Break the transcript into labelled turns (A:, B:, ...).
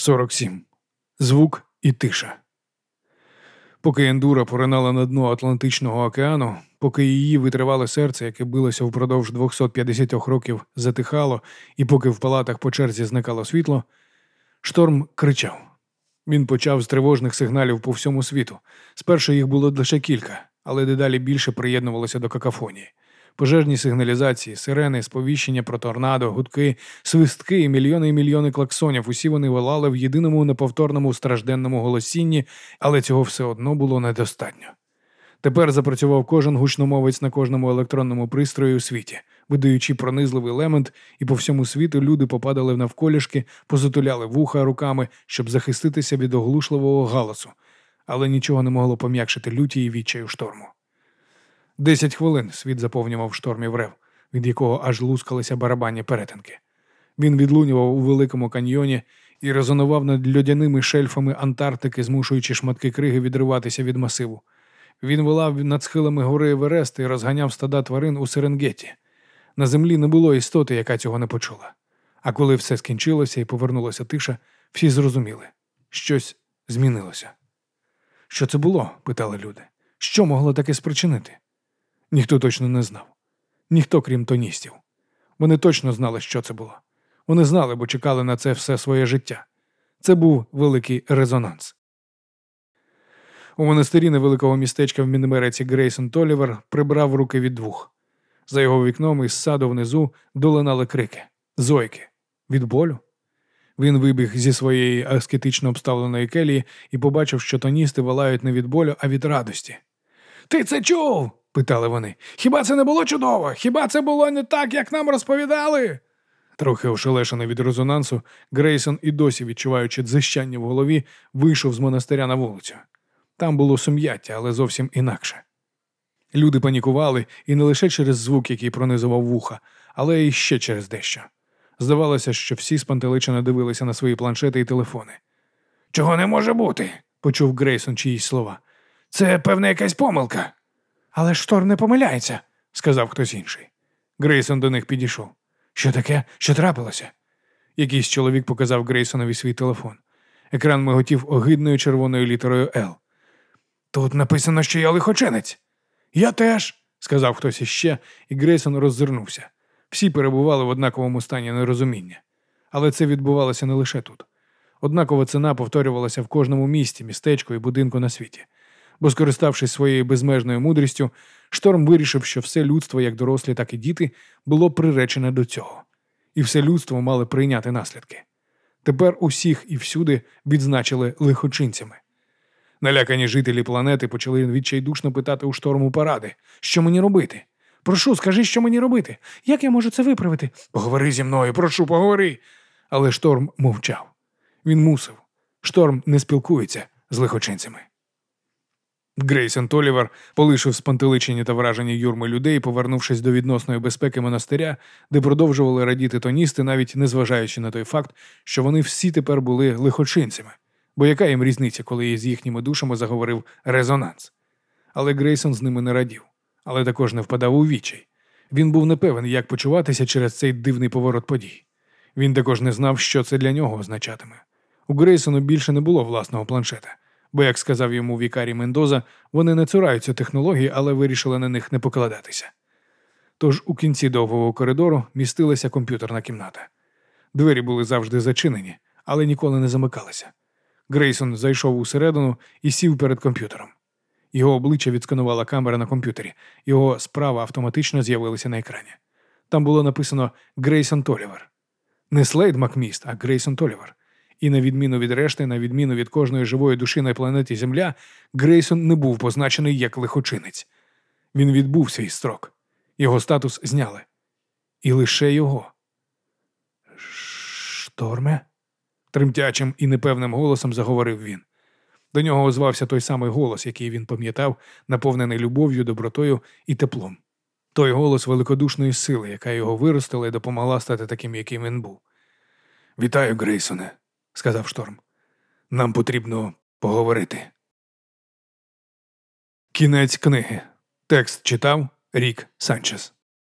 A: 47. Звук і тиша. Поки Ендура поринала на дно Атлантичного океану, поки її витривале серце, яке билося впродовж 250 років, затихало, і поки в палатах по черзі зникало світло, шторм кричав. Він почав з тривожних сигналів по всьому світу. Спершу їх було лише кілька, але дедалі більше приєднувалося до какафонії. Пожежні сигналізації, сирени, сповіщення про торнадо, гудки, свистки і мільйони і мільйони клаксонів. Усі вони волали в єдиному неповторному стражденному голосінні, але цього все одно було недостатньо. Тепер запрацював кожен гучномовець на кожному електронному пристрої у світі, видаючи пронизливий лемент, і по всьому світу люди попадали навколішки, позатуляли вуха руками, щоб захиститися від оглушливого галасу, але нічого не могло пом'якшити люті і відчаю шторму. Десять хвилин світ заповнював штормів рев, від якого аж лускалися барабанні перетинки. Він відлунював у великому каньйоні і резонував над льодяними шельфами Антарктики, змушуючи шматки криги відриватися від масиву. Він волав над схилами гори Еверест і розганяв стада тварин у Серенгеті. На землі не було істоти, яка цього не почула. А коли все скінчилося і повернулася тиша, всі зрозуміли щось змінилося. Що це було? питали люди. Що могло таке спричинити? Ніхто точно не знав. Ніхто, крім тоністів. Вони точно знали, що це було. Вони знали, бо чекали на це все своє життя. Це був великий резонанс. У монастирі невеликого містечка в Мінамереці Грейсон Толівер прибрав руки від двох. За його вікном із саду внизу долинали крики, зойки, від болю. Він вибіг зі своєї аскетично обставленої келії і побачив, що тоністи волають не від болю, а від радості. Ти це чув? Питали вони. Хіба це не було чудово? Хіба це було не так, як нам розповідали? Трохи ошелешений від резонансу, Грейсон і досі, відчуваючи дзищання в голові, вийшов з монастиря на вулицю. Там було сум'яття, але зовсім інакше. Люди панікували і не лише через звук, який пронизував вуха, але й ще через дещо. Здавалося, що всі спантеличено дивилися на свої планшети і телефони. Чого не може бути? почув Грейсон чиїсь слова. Це, певна, якась помилка. Але шторм не помиляється, сказав хтось інший. Грейсон до них підійшов. Що таке? Що трапилося? Якийсь чоловік показав Грейсонові свій телефон. Екран миготів огидною червоною літерою Л. Тут написано, що я лихочинець. Я теж, сказав хтось іще, і Грейсон роззирнувся. Всі перебували в однаковому стані нерозуміння. Але це відбувалося не лише тут. Однакова ціна повторювалася в кожному місті, містечку і будинку на світі бо, скориставшись своєю безмежною мудрістю, шторм вирішив, що все людство, як дорослі, так і діти, було приречене до цього, і все людство мало прийняти наслідки. Тепер усіх і всюди відзначили лихочинцями. Налякані жителі планети почали відчайдушно питати у шторму поради, що мені робити. Прошу, скажи, що мені робити. Як я можу це виправити? Поговори зі мною, прошу, поговори. Але шторм мовчав. Він мусив. Шторм не спілкується з лихочинцями. Грейсон Толівер полишив спантеличені та вражені юрми людей, повернувшись до відносної безпеки монастиря, де продовжували радіти тоністи, навіть незважаючи на той факт, що вони всі тепер були лихочинцями. Бо яка їм різниця, коли з їхніми душами заговорив резонанс? Але Грейсон з ними не радів, але також не впадав у відчай. Він був непевен, як почуватися через цей дивний поворот подій. Він також не знав, що це для нього означатиме. У Грейсону більше не було власного планшета бо, як сказав йому Вікарі Мендоза, вони не цураються технологій, але вирішили на них не покладатися. Тож у кінці довгого коридору містилася комп'ютерна кімната. Двері були завжди зачинені, але ніколи не замикалися. Грейсон зайшов усередину і сів перед комп'ютером. Його обличчя відсканувала камера на комп'ютері, його справа автоматично з'явилася на екрані. Там було написано Грейсон Толівер. Не Слейд Макміст, а Грейсон Толівер. І на відміну від решти, на відміну від кожної живої душі на планеті Земля, Грейсон не був позначений як лихочинець. Він відбув свій строк. Його статус зняли. І лише його. Шторме? тремтячим і непевним голосом заговорив він. До нього озвався той самий голос, який він пам'ятав, наповнений любов'ю, добротою і теплом. Той голос великодушної сили, яка його виростила і допомогла стати таким, яким він був. Вітаю, Грейсоне сказав шторм. Нам потрібно поговорити. Кінець книги. Текст читав Рік Санчес.